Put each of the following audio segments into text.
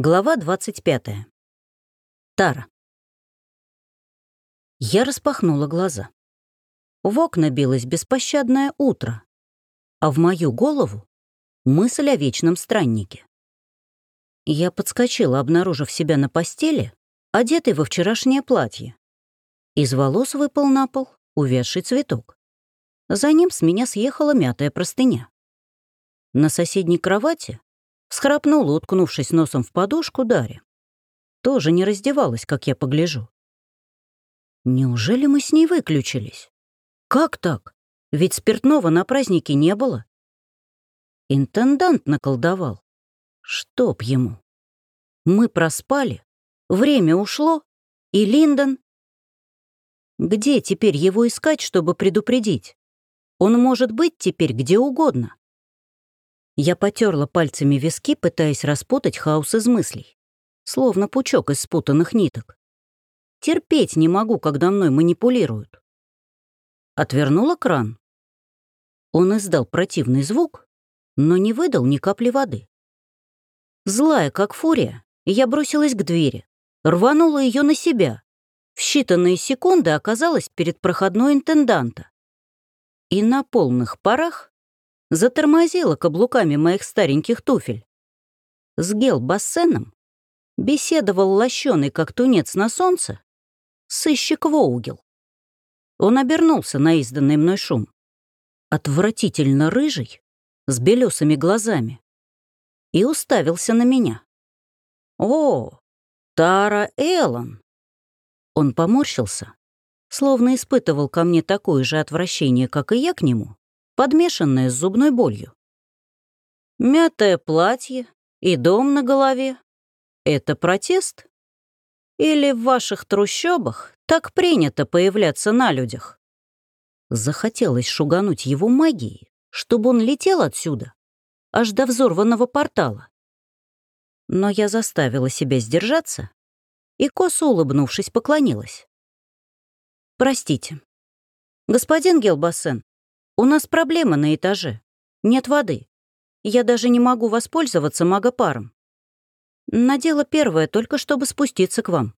Глава 25. Тара. Я распахнула глаза. В окна билось беспощадное утро, а в мою голову — мысль о вечном страннике. Я подскочила, обнаружив себя на постели, одетой во вчерашнее платье. Из волос выпал на пол увядший цветок. За ним с меня съехала мятая простыня. На соседней кровати Схрапнула, уткнувшись носом в подушку, Дарья. Тоже не раздевалась, как я погляжу. Неужели мы с ней выключились? Как так? Ведь спиртного на празднике не было. Интендант наколдовал. Чтоб ему. Мы проспали, время ушло, и Линдон... Где теперь его искать, чтобы предупредить? Он может быть теперь где угодно. Я потерла пальцами виски, пытаясь распутать хаос из мыслей. Словно пучок из спутанных ниток. Терпеть не могу, когда мной манипулируют. Отвернула кран. Он издал противный звук, но не выдал ни капли воды. Злая, как фурия, я бросилась к двери, рванула ее на себя. В считанные секунды оказалась перед проходной интенданта. И на полных парах затормозила каблуками моих стареньких туфель. С гел-бассеном беседовал лощеный, как тунец на солнце, сыщик Воугел. Он обернулся на изданный мной шум. Отвратительно рыжий, с белесыми глазами, и уставился на меня. «О, Тара Эллон!» Он поморщился, словно испытывал ко мне такое же отвращение, как и я к нему, подмешанное с зубной болью. Мятое платье и дом на голове — это протест? Или в ваших трущобах так принято появляться на людях? Захотелось шугануть его магией, чтобы он летел отсюда, аж до взорванного портала. Но я заставила себя сдержаться и, косо улыбнувшись, поклонилась. «Простите. Господин Гелбассен, у нас проблема на этаже. Нет воды. Я даже не могу воспользоваться магопаром. Надела первое, только чтобы спуститься к вам.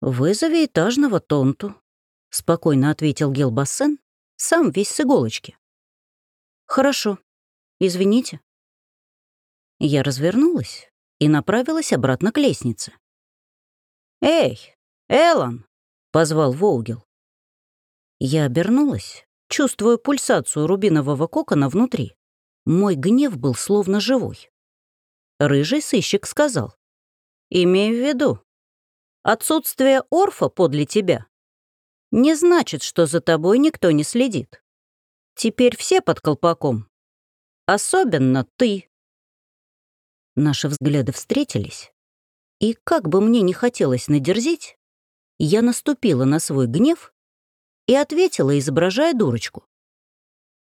«Вызови этажного тонту», — спокойно ответил Гелбассен, сам весь с иголочки. «Хорошо. Извините». Я развернулась и направилась обратно к лестнице. «Эй, Эллен!» — позвал Воугел. Я обернулась чувствуя пульсацию рубинового кокона внутри. Мой гнев был словно живой. Рыжий сыщик сказал. «Имей в виду, отсутствие орфа подле тебя не значит, что за тобой никто не следит. Теперь все под колпаком. Особенно ты». Наши взгляды встретились, и как бы мне не хотелось надерзить, я наступила на свой гнев и ответила, изображая дурочку.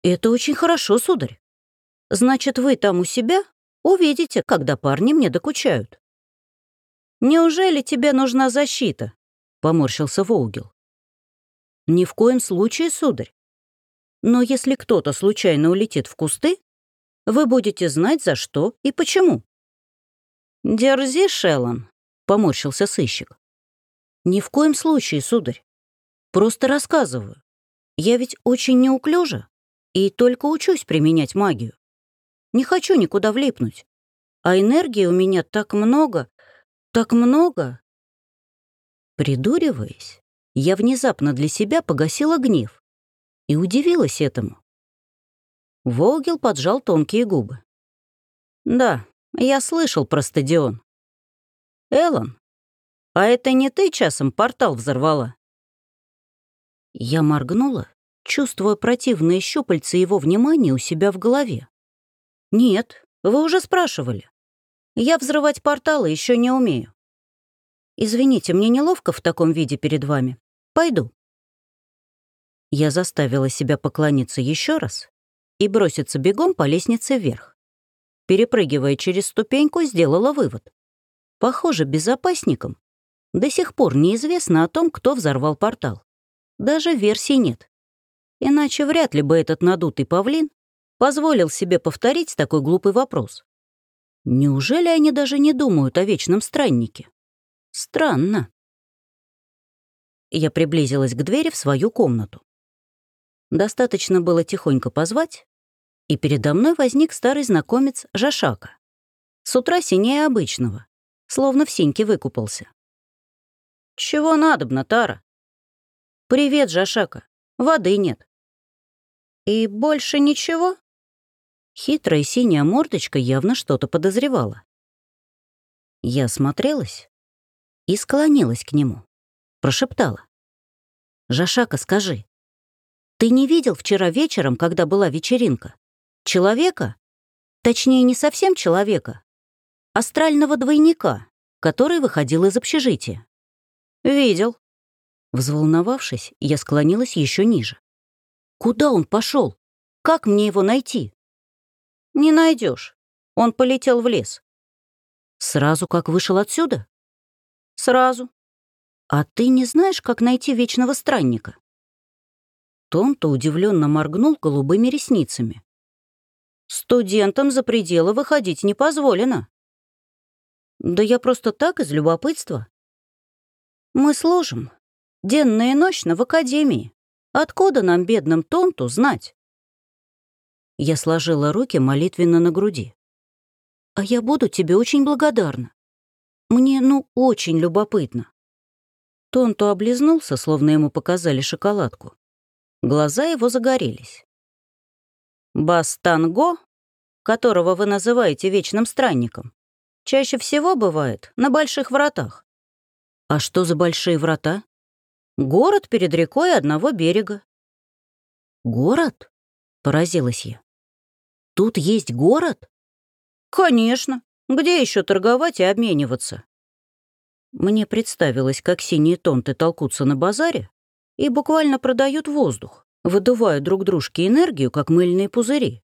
«Это очень хорошо, сударь. Значит, вы там у себя увидите, когда парни мне докучают». «Неужели тебе нужна защита?» — поморщился Воугел. «Ни в коем случае, сударь. Но если кто-то случайно улетит в кусты, вы будете знать, за что и почему». «Дерзи, Шеллон», — поморщился сыщик. «Ни в коем случае, сударь. Просто рассказываю. Я ведь очень неуклюжа и только учусь применять магию. Не хочу никуда влипнуть. А энергии у меня так много, так много. Придуриваясь, я внезапно для себя погасила гнев и удивилась этому. Волгел поджал тонкие губы. «Да, я слышал про стадион. Эллен, а это не ты часом портал взорвала?» Я моргнула, чувствуя противные щупальца его внимания у себя в голове. «Нет, вы уже спрашивали. Я взрывать порталы еще не умею. Извините, мне неловко в таком виде перед вами. Пойду». Я заставила себя поклониться еще раз и броситься бегом по лестнице вверх. Перепрыгивая через ступеньку, сделала вывод. Похоже, безопасникам до сих пор неизвестно о том, кто взорвал портал. Даже версий нет. Иначе вряд ли бы этот надутый павлин позволил себе повторить такой глупый вопрос. Неужели они даже не думают о вечном страннике? Странно. Я приблизилась к двери в свою комнату. Достаточно было тихонько позвать, и передо мной возник старый знакомец Жашака. С утра синее обычного, словно в синьке выкупался. «Чего надобно, Тара?» «Привет, Жашака. Воды нет». «И больше ничего?» Хитрая синяя мордочка явно что-то подозревала. Я смотрелась и склонилась к нему. Прошептала. «Жашака, скажи, ты не видел вчера вечером, когда была вечеринка, человека, точнее, не совсем человека, астрального двойника, который выходил из общежития?» «Видел». Взволновавшись, я склонилась еще ниже. «Куда он пошел? Как мне его найти?» «Не найдешь. Он полетел в лес». «Сразу как вышел отсюда?» «Сразу». «А ты не знаешь, как найти вечного странника?» Тонто удивленно моргнул голубыми ресницами. «Студентам за пределы выходить не позволено». «Да я просто так, из любопытства. Мы служим. Денно и ночно в академии. Откуда нам, бедным Тонту, знать? Я сложила руки молитвенно на груди. А я буду тебе очень благодарна. Мне, ну, очень любопытно. Тонту облизнулся, словно ему показали шоколадку. Глаза его загорелись. Бастанго, которого вы называете вечным странником, чаще всего бывает на больших вратах. А что за большие врата? Город перед рекой одного берега. Город? Поразилась я. Тут есть город? Конечно. Где еще торговать и обмениваться? Мне представилось, как синие тонты толкутся на базаре и буквально продают воздух, выдувая друг дружке энергию, как мыльные пузыри.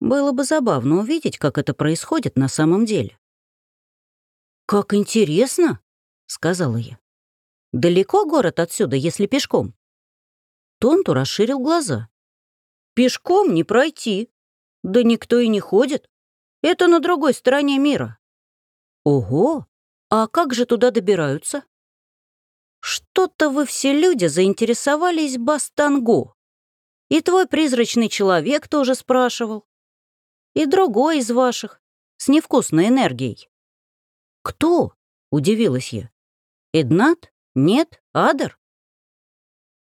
Было бы забавно увидеть, как это происходит на самом деле. «Как интересно!» сказала я. «Далеко город отсюда, если пешком?» Тонту расширил глаза. «Пешком не пройти. Да никто и не ходит. Это на другой стороне мира». «Ого! А как же туда добираются?» «Что-то вы все люди заинтересовались Бастанго. И твой призрачный человек тоже спрашивал. И другой из ваших, с невкусной энергией». «Кто?» — удивилась я. Иднат? Нет? Адер?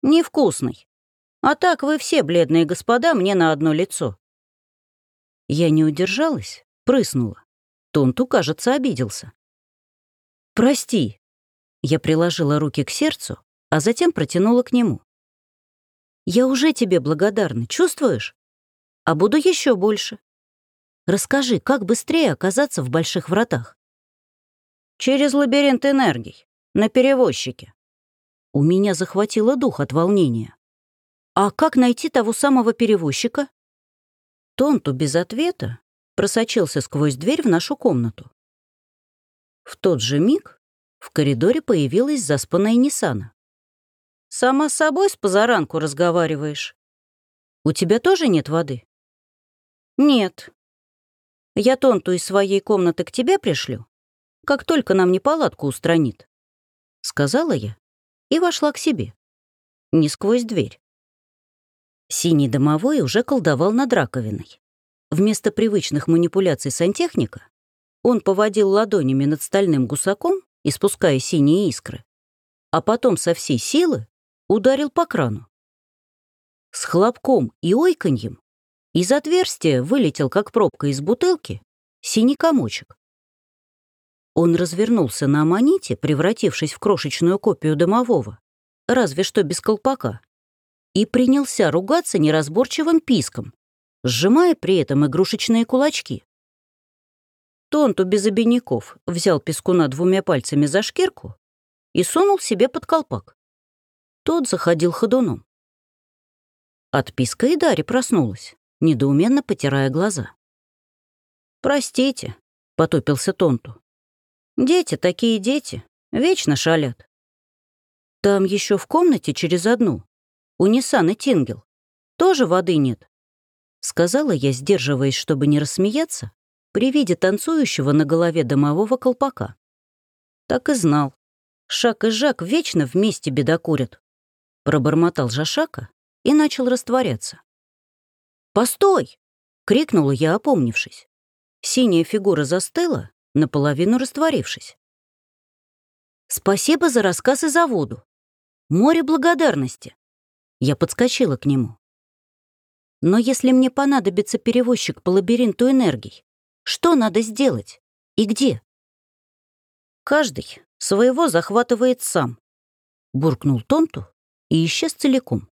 Невкусный. А так вы все, бледные господа, мне на одно лицо. Я не удержалась, прыснула. Тонту, кажется, обиделся. «Прости». Я приложила руки к сердцу, а затем протянула к нему. «Я уже тебе благодарна, чувствуешь? А буду еще больше. Расскажи, как быстрее оказаться в больших вратах?» «Через лабиринт энергий на перевозчике. У меня захватило дух от волнения. А как найти того самого перевозчика? Тонту без ответа просочился сквозь дверь в нашу комнату. В тот же миг в коридоре появилась заспанная Ниссана. «Сама с собой с позаранку разговариваешь. У тебя тоже нет воды?» «Нет. Я Тонту из своей комнаты к тебе пришлю, как только нам неполадку устранит сказала я и вошла к себе. Не сквозь дверь. Синий домовой уже колдовал над раковиной. Вместо привычных манипуляций сантехника он поводил ладонями над стальным гусаком, испуская синие искры, а потом со всей силы ударил по крану. С хлопком и ойканьем из отверстия вылетел, как пробка из бутылки, синий комочек. Он развернулся на аммоните, превратившись в крошечную копию домового, разве что без колпака, и принялся ругаться неразборчивым писком, сжимая при этом игрушечные кулачки. Тонту без обиняков взял пескуна двумя пальцами за шкирку и сунул себе под колпак. Тот заходил ходуном. От писка и Дарья проснулась, недоуменно потирая глаза. «Простите», — потупился Тонту. Дети такие дети, вечно шалят. Там еще в комнате через одну, у Ниссан и Тингел, тоже воды нет. Сказала я, сдерживаясь, чтобы не рассмеяться, при виде танцующего на голове домового колпака. Так и знал. Шак и Жак вечно вместе бедокурят. Пробормотал Жашака и начал растворяться. «Постой!» — крикнула я, опомнившись. Синяя фигура застыла, наполовину растворившись. «Спасибо за рассказ и за воду. Море благодарности». Я подскочила к нему. «Но если мне понадобится перевозчик по лабиринту энергий, что надо сделать? И где?» «Каждый своего захватывает сам», — буркнул Тонту и исчез целиком.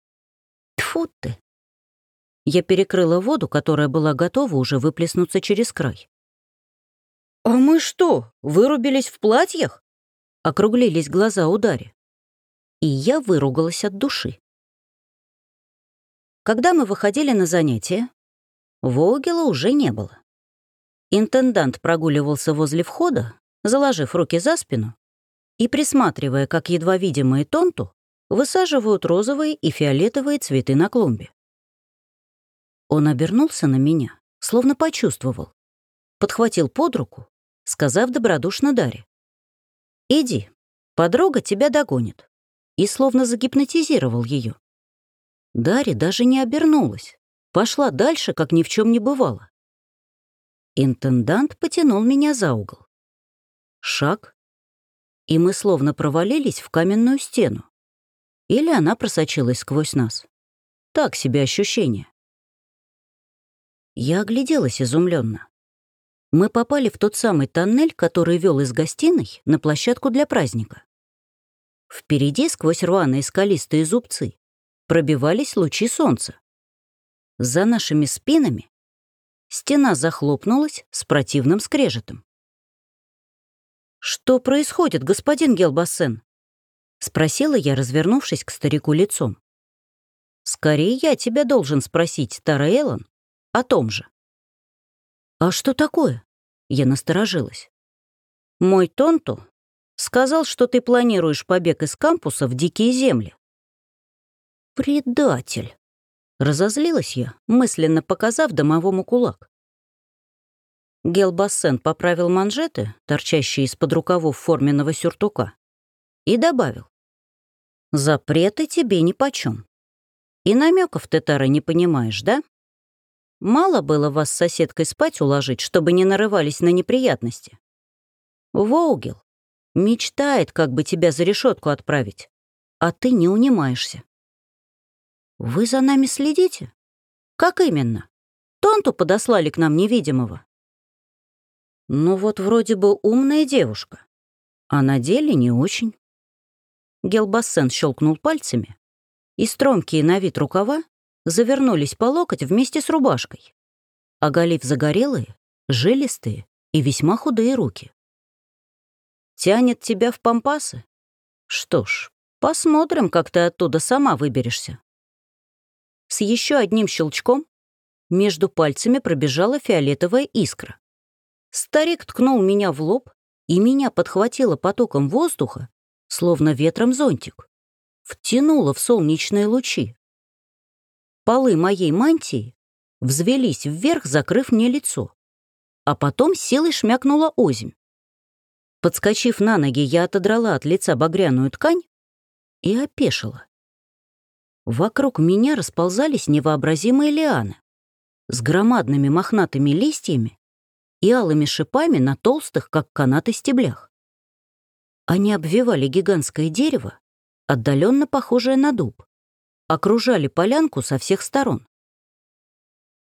Тьфу ты! Я перекрыла воду, которая была готова уже выплеснуться через край. «А мы что, вырубились в платьях?» Округлились глаза у Дари. И я выругалась от души. Когда мы выходили на занятия, Вогела уже не было. Интендант прогуливался возле входа, заложив руки за спину и присматривая, как едва видимые тонту высаживают розовые и фиолетовые цветы на клумбе. Он обернулся на меня, словно почувствовал, подхватил под руку, сказав добродушно Даре. «Иди, подруга тебя догонит», и словно загипнотизировал ее. Дарья даже не обернулась, пошла дальше, как ни в чем не бывало. Интендант потянул меня за угол. Шаг, и мы словно провалились в каменную стену. Или она просочилась сквозь нас. Так себе ощущение. Я огляделась изумленно. Мы попали в тот самый тоннель, который вел из гостиной на площадку для праздника. Впереди, сквозь рваные скалистые зубцы, пробивались лучи солнца. За нашими спинами стена захлопнулась с противным скрежетом. «Что происходит, господин Гелбассен?» — спросила я, развернувшись к старику лицом. «Скорее я тебя должен спросить, Тара Эллен, о том же». «А что такое?» — я насторожилась. «Мой Тонту сказал, что ты планируешь побег из кампуса в дикие земли». «Предатель!» — разозлилась я, мысленно показав домовому кулак. Гелбассен поправил манжеты, торчащие из-под рукавов форменного сюртука, и добавил. «Запреты тебе нипочем. И намеков ты, Тара, не понимаешь, да? Мало было вас с соседкой спать уложить, чтобы не нарывались на неприятности. Воугел мечтает, как бы тебя за решетку отправить, а ты не унимаешься. Вы за нами следите? Как именно? Тонту подослали к нам невидимого. Ну вот вроде бы умная девушка, а на деле не очень. Гелбассен щелкнул пальцами, и стромкие на вид рукава завернулись по локоть вместе с рубашкой, оголив загорелые, жилистые и весьма худые руки. «Тянет тебя в пампасы? Что ж, посмотрим, как ты оттуда сама выберешься». С еще одним щелчком между пальцами пробежала фиолетовая искра. Старик ткнул меня в лоб, и меня подхватило потоком воздуха, словно ветром зонтик. Втянуло в солнечные лучи. Полы моей мантии взвелись вверх, закрыв мне лицо. А потом силой шмякнула озимь. Подскочив на ноги, я отодрала от лица багряную ткань и опешила. Вокруг меня расползались невообразимые лианы с громадными мохнатыми листьями и алыми шипами на толстых, как канаты, стеблях. Они обвивали гигантское дерево, отдаленно похожее на дуб, окружали полянку со всех сторон.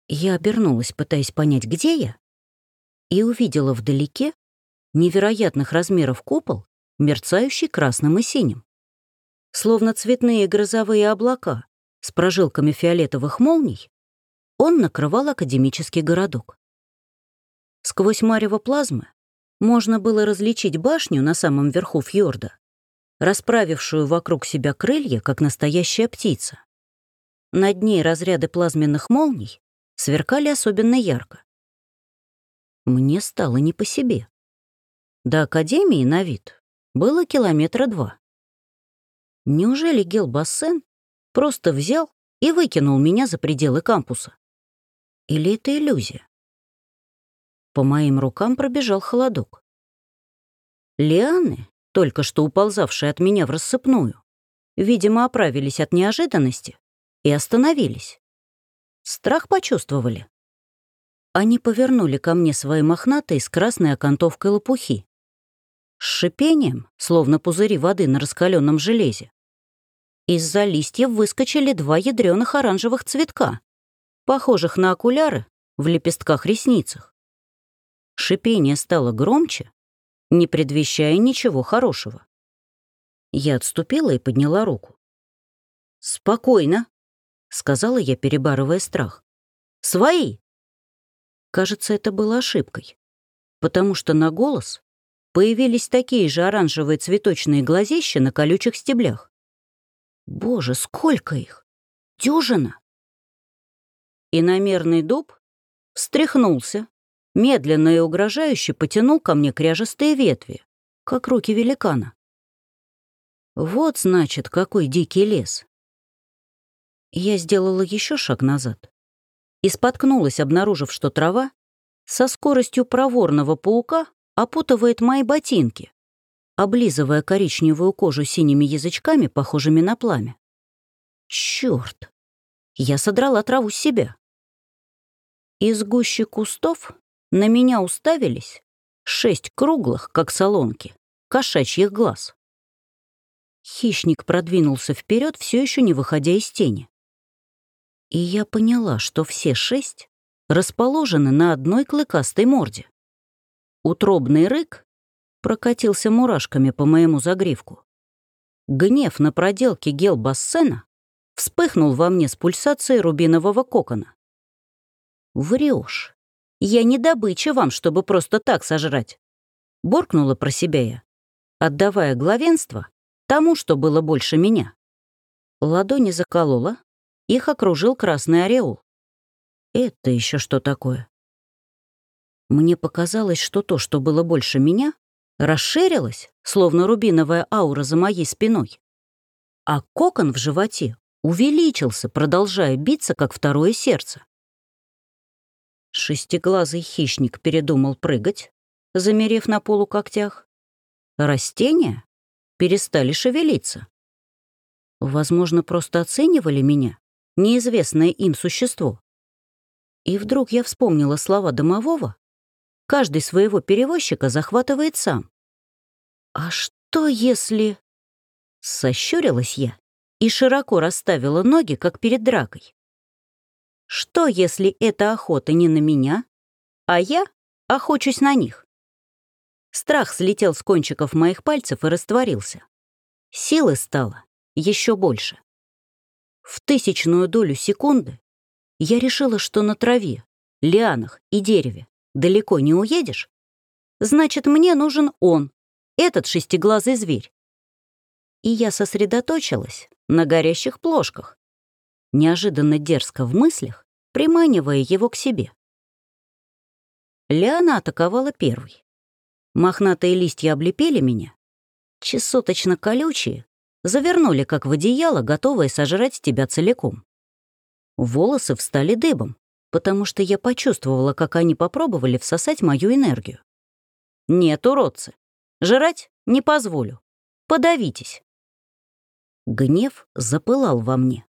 Я обернулась, пытаясь понять, где я, и увидела вдалеке невероятных размеров купол, мерцающий красным и синим. Словно цветные грозовые облака с прожилками фиолетовых молний, он накрывал академический городок. Сквозь марево плазмы можно было различить башню на самом верху фьорда, расправившую вокруг себя крылья, как настоящая птица. Над ней разряды плазменных молний сверкали особенно ярко. Мне стало не по себе. До Академии на вид было километра два. Неужели Гелбассен просто взял и выкинул меня за пределы кампуса? Или это иллюзия? По моим рукам пробежал холодок. Лианы, только что уползавшие от меня в рассыпную, видимо, оправились от неожиданности и остановились. Страх почувствовали. Они повернули ко мне свои мохнатые с красной окантовкой лопухи. С шипением, словно пузыри воды на раскаленном железе. Из-за листьев выскочили два ядреных оранжевых цветка, похожих на окуляры в лепестках-ресницах. Шипение стало громче, не предвещая ничего хорошего. Я отступила и подняла руку. «Спокойно», — сказала я, перебарывая страх. «Свои!» Кажется, это было ошибкой, потому что на голос появились такие же оранжевые цветочные глазища на колючих стеблях. Боже, сколько их! Дюжина! Иномерный дуб встряхнулся, медленно и угрожающе потянул ко мне кряжестые ветви, как руки великана. Вот, значит, какой дикий лес. Я сделала еще шаг назад и споткнулась, обнаружив, что трава со скоростью проворного паука опутывает мои ботинки, облизывая коричневую кожу синими язычками, похожими на пламя. Черт! Я содрала траву с себя. Из гущи кустов на меня уставились шесть круглых, как солонки, кошачьих глаз. Хищник продвинулся вперед, все еще не выходя из тени. И я поняла, что все шесть расположены на одной клыкастой морде. Утробный рык прокатился мурашками по моему загривку. Гнев на проделке гелбассена вспыхнул во мне с пульсацией рубинового кокона. Врешь. Я не добыча вам, чтобы просто так сожрать. Боркнула про себя я, отдавая главенство тому, что было больше меня. Ладони заколола, их окружил красный ореол. Это еще что такое? Мне показалось, что то, что было больше меня, расширилось, словно рубиновая аура за моей спиной. А кокон в животе увеличился, продолжая биться, как второе сердце. Шестиглазый хищник передумал прыгать, замерев на полу когтях. Растения перестали шевелиться. Возможно, просто оценивали меня, неизвестное им существо. И вдруг я вспомнила слова домового. Каждый своего перевозчика захватывает сам. А что если... Сощурилась я и широко расставила ноги, как перед дракой. Что, если это охота не на меня, а я охочусь на них? Страх слетел с кончиков моих пальцев и растворился. Силы стало еще больше. В тысячную долю секунды я решила, что на траве, лианах и дереве далеко не уедешь. Значит, мне нужен он, этот шестиглазый зверь. И я сосредоточилась на горящих плошках, неожиданно дерзко в мыслях, приманивая его к себе. Лиана атаковала первой. Мохнатые листья облепили меня, чесоточно колючие, Завернули, как в одеяло, готовые сожрать тебя целиком. Волосы встали дыбом, потому что я почувствовала, как они попробовали всосать мою энергию. Нет, уродцы, жрать не позволю. Подавитесь. Гнев запылал во мне.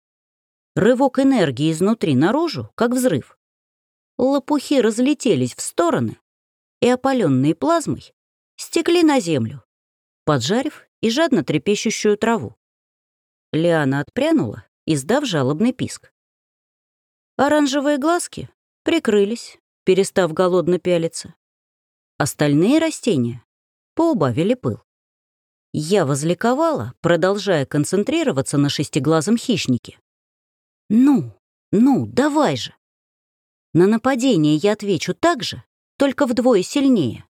Рывок энергии изнутри наружу, как взрыв. Лопухи разлетелись в стороны, и опаленные плазмой стекли на землю, поджарив и жадно трепещущую траву. Лиана отпрянула, издав жалобный писк. Оранжевые глазки прикрылись, перестав голодно пялиться. Остальные растения поубавили пыл. Я возликовала, продолжая концентрироваться на шестиглазом хищнике. «Ну, ну, давай же!» На нападение я отвечу так же, только вдвое сильнее.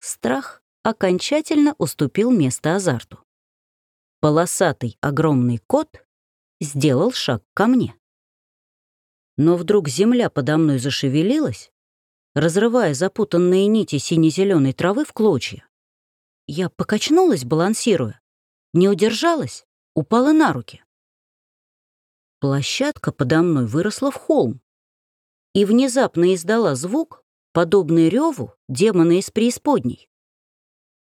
Страх окончательно уступил место азарту. Полосатый огромный кот сделал шаг ко мне. Но вдруг земля подо мной зашевелилась, разрывая запутанные нити сине-зеленой травы в клочья. Я покачнулась, балансируя, не удержалась, упала на руки. Площадка подо мной выросла в холм и внезапно издала звук, подобный реву демона из преисподней.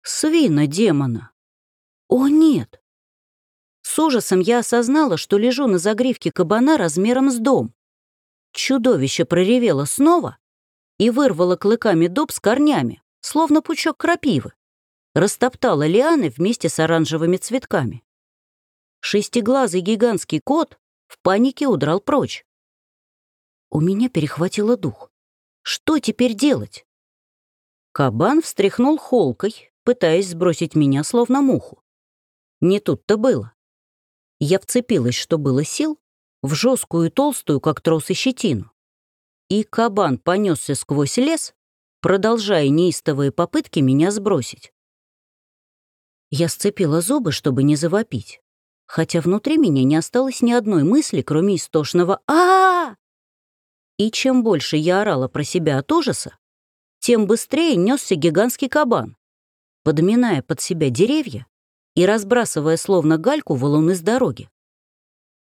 Свина демона. О, нет! С ужасом я осознала, что лежу на загривке кабана размером с дом. Чудовище проревело снова и вырвало клыками дуб с корнями, словно пучок крапивы. Растоптало лианы вместе с оранжевыми цветками. Шестиглазый гигантский кот в панике удрал прочь. У меня перехватило дух. Что теперь делать? Кабан встряхнул холкой, пытаясь сбросить меня словно муху. Не тут-то было. Я вцепилась, что было сил, в жесткую и толстую, как трос и щетину. И кабан понесся сквозь лес, продолжая неистовые попытки меня сбросить. Я сцепила зубы, чтобы не завопить, хотя внутри меня не осталось ни одной мысли, кроме истошного а, -а, -а! И чем больше я орала про себя от ужаса, тем быстрее несся гигантский кабан, подминая под себя деревья и разбрасывая словно гальку валуны с дороги.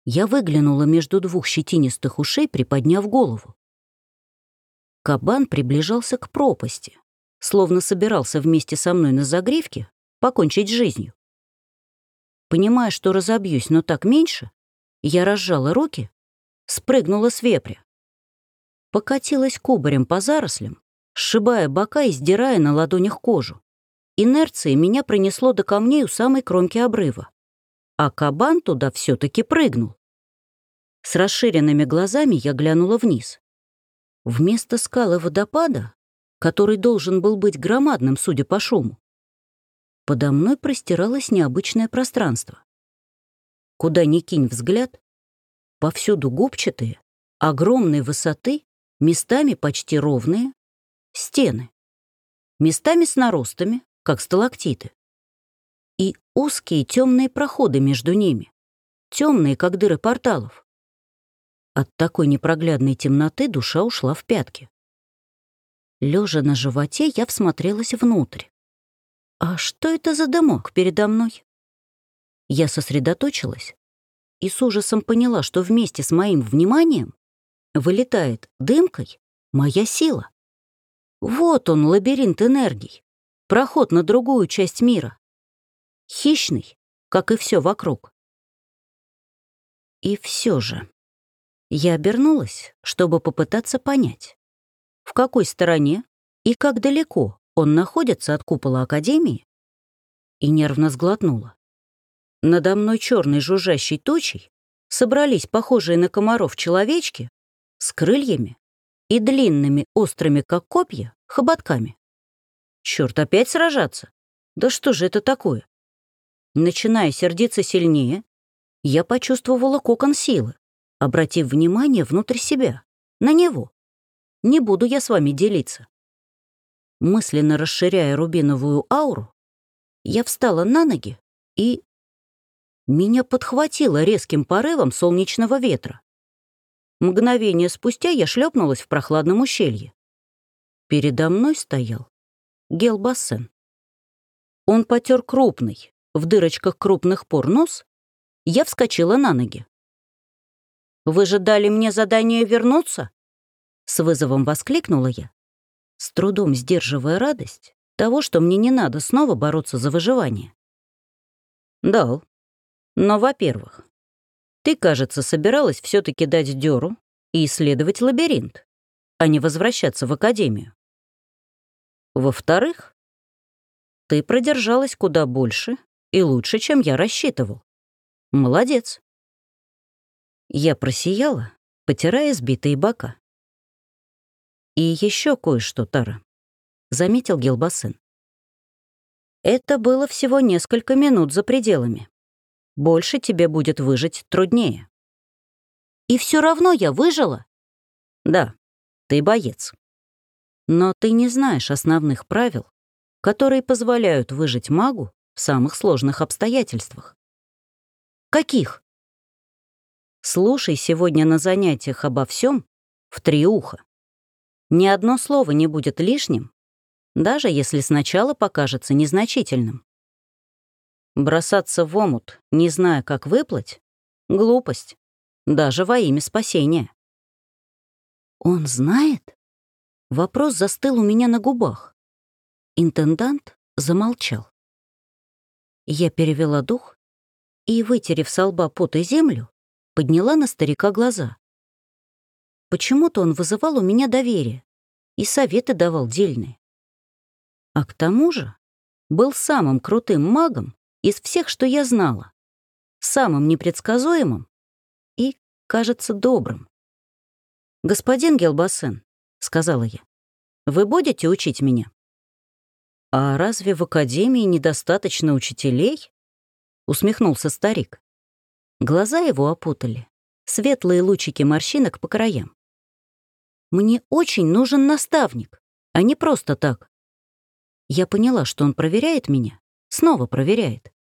Я выглянула между двух щетинистых ушей, приподняв голову. Кабан приближался к пропасти, словно собирался вместе со мной на загривке покончить жизнью. Понимая, что разобьюсь, но так меньше, я разжала руки, спрыгнула с вепря. Покатилась кубарем по зарослям, сшибая бока и сдирая на ладонях кожу. Инерцией меня пронесло до камней у самой кромки обрыва а кабан туда все таки прыгнул. С расширенными глазами я глянула вниз. Вместо скалы водопада, который должен был быть громадным, судя по шуму, подо мной простиралось необычное пространство. Куда ни кинь взгляд, повсюду губчатые, огромной высоты, местами почти ровные, стены. Местами с наростами, как сталактиты и узкие темные проходы между ними, темные, как дыры порталов. От такой непроглядной темноты душа ушла в пятки. Лежа на животе, я всмотрелась внутрь. А что это за дымок передо мной? Я сосредоточилась и с ужасом поняла, что вместе с моим вниманием вылетает дымкой моя сила. Вот он, лабиринт энергий, проход на другую часть мира хищный, как и все вокруг. И все же я обернулась, чтобы попытаться понять, в какой стороне и как далеко он находится от купола Академии, и нервно сглотнула. Надо мной черной жужжащей тучей собрались похожие на комаров человечки с крыльями и длинными, острыми, как копья, хоботками. Черт, опять сражаться? Да что же это такое? Начиная сердиться сильнее, я почувствовала кокон силы, обратив внимание внутрь себя, на него. Не буду я с вами делиться. Мысленно расширяя рубиновую ауру, я встала на ноги и... Меня подхватило резким порывом солнечного ветра. Мгновение спустя я шлепнулась в прохладном ущелье. Передо мной стоял Гелбассен. Он потер крупный, в дырочках крупных пор нос, я вскочила на ноги. «Вы же дали мне задание вернуться?» С вызовом воскликнула я, с трудом сдерживая радость того, что мне не надо снова бороться за выживание. «Дал. Но, во-первых, ты, кажется, собиралась все таки дать дёру и исследовать лабиринт, а не возвращаться в академию. Во-вторых, ты продержалась куда больше, и лучше, чем я рассчитывал. Молодец. Я просияла, потирая сбитые бока. И еще кое-что, Тара, заметил Гелбасен. Это было всего несколько минут за пределами. Больше тебе будет выжить труднее. И все равно я выжила? Да, ты боец. Но ты не знаешь основных правил, которые позволяют выжить магу в самых сложных обстоятельствах. Каких? Слушай сегодня на занятиях обо всем в три уха. Ни одно слово не будет лишним, даже если сначала покажется незначительным. Бросаться в омут, не зная, как выплыть — глупость, даже во имя спасения. Он знает? Вопрос застыл у меня на губах. Интендант замолчал. Я перевела дух и, вытерев со лба пот и землю, подняла на старика глаза. Почему-то он вызывал у меня доверие и советы давал дельные. А к тому же был самым крутым магом из всех, что я знала, самым непредсказуемым и, кажется, добрым. «Господин Гелбасен», — сказала я, — «вы будете учить меня?» «А разве в академии недостаточно учителей?» — усмехнулся старик. Глаза его опутали, светлые лучики морщинок по краям. «Мне очень нужен наставник, а не просто так». Я поняла, что он проверяет меня, снова проверяет.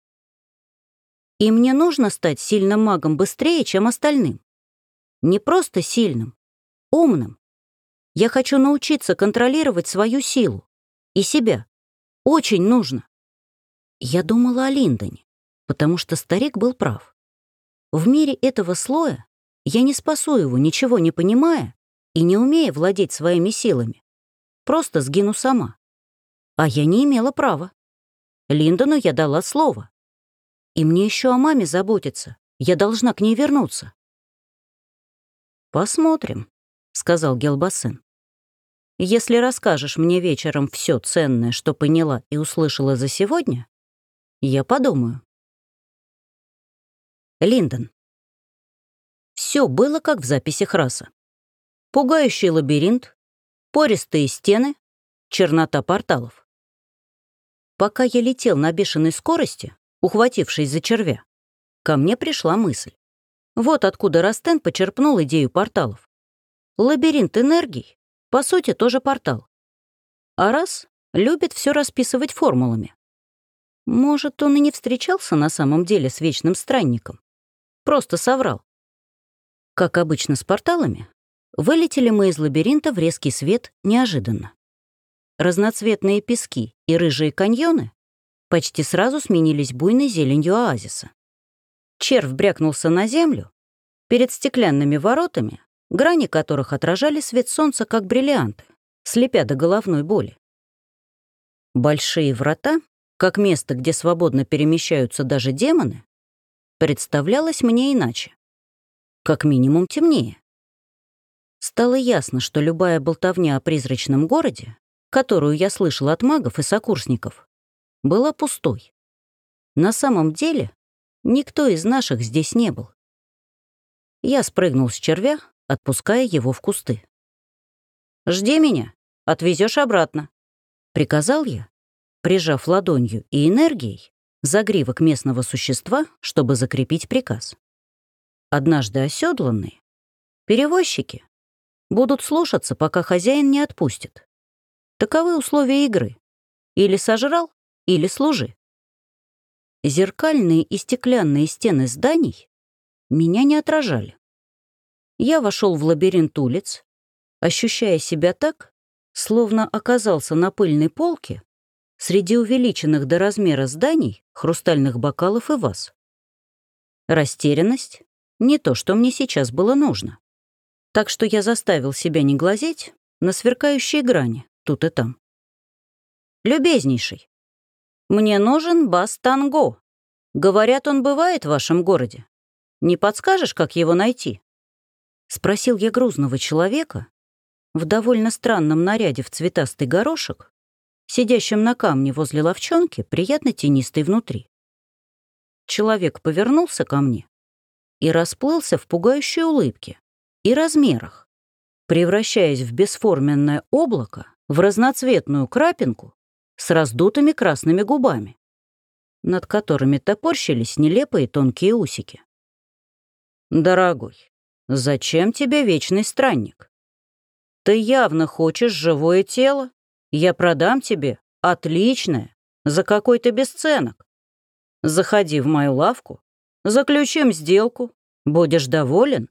И мне нужно стать сильным магом быстрее, чем остальным. Не просто сильным, умным. Я хочу научиться контролировать свою силу и себя. Очень нужно. Я думала о Линдоне, потому что старик был прав. В мире этого слоя я не спасу его, ничего не понимая и не умея владеть своими силами. Просто сгину сама. А я не имела права. Линдону я дала слово. И мне еще о маме заботиться. Я должна к ней вернуться. «Посмотрим», — сказал Гелбасен. Если расскажешь мне вечером все ценное, что поняла и услышала за сегодня, я подумаю. Линдон. Все было как в записях раса. Пугающий лабиринт, пористые стены, чернота порталов. Пока я летел на бешеной скорости, ухватившись за червя, ко мне пришла мысль. Вот откуда Растен почерпнул идею порталов. Лабиринт энергий по сути, тоже портал. А раз любит все расписывать формулами. Может, он и не встречался на самом деле с Вечным Странником. Просто соврал. Как обычно с порталами, вылетели мы из лабиринта в резкий свет неожиданно. Разноцветные пески и рыжие каньоны почти сразу сменились буйной зеленью оазиса. Червь брякнулся на землю, перед стеклянными воротами грани которых отражали свет солнца, как бриллианты, слепя до головной боли. Большие врата, как место, где свободно перемещаются даже демоны, представлялось мне иначе. Как минимум темнее. Стало ясно, что любая болтовня о призрачном городе, которую я слышал от магов и сокурсников, была пустой. На самом деле никто из наших здесь не был. Я спрыгнул с червя, отпуская его в кусты. «Жди меня, отвезешь обратно», — приказал я, прижав ладонью и энергией загривок местного существа, чтобы закрепить приказ. Однажды оседланные, перевозчики будут слушаться, пока хозяин не отпустит. Таковы условия игры. Или сожрал, или служи. Зеркальные и стеклянные стены зданий меня не отражали. Я вошел в лабиринт улиц, ощущая себя так, словно оказался на пыльной полке среди увеличенных до размера зданий, хрустальных бокалов и ваз. Растерянность — не то, что мне сейчас было нужно. Так что я заставил себя не глазеть на сверкающие грани тут и там. «Любезнейший, мне нужен бас-танго. Говорят, он бывает в вашем городе. Не подскажешь, как его найти?» Спросил я грузного человека в довольно странном наряде в цветастый горошек, сидящем на камне возле ловчонки, приятно тенистой внутри. Человек повернулся ко мне и расплылся в пугающей улыбке и размерах, превращаясь в бесформенное облако, в разноцветную крапинку с раздутыми красными губами, над которыми топорщились нелепые тонкие усики. «Дорогой, Зачем тебе вечный странник? Ты явно хочешь живое тело. Я продам тебе отличное, за какой-то бесценок. Заходи в мою лавку, заключим сделку, будешь доволен.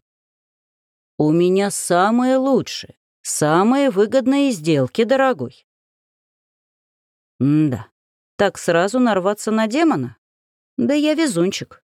У меня самые лучшие, самые выгодные сделки, дорогой. М да, так сразу нарваться на демона? Да я везунчик.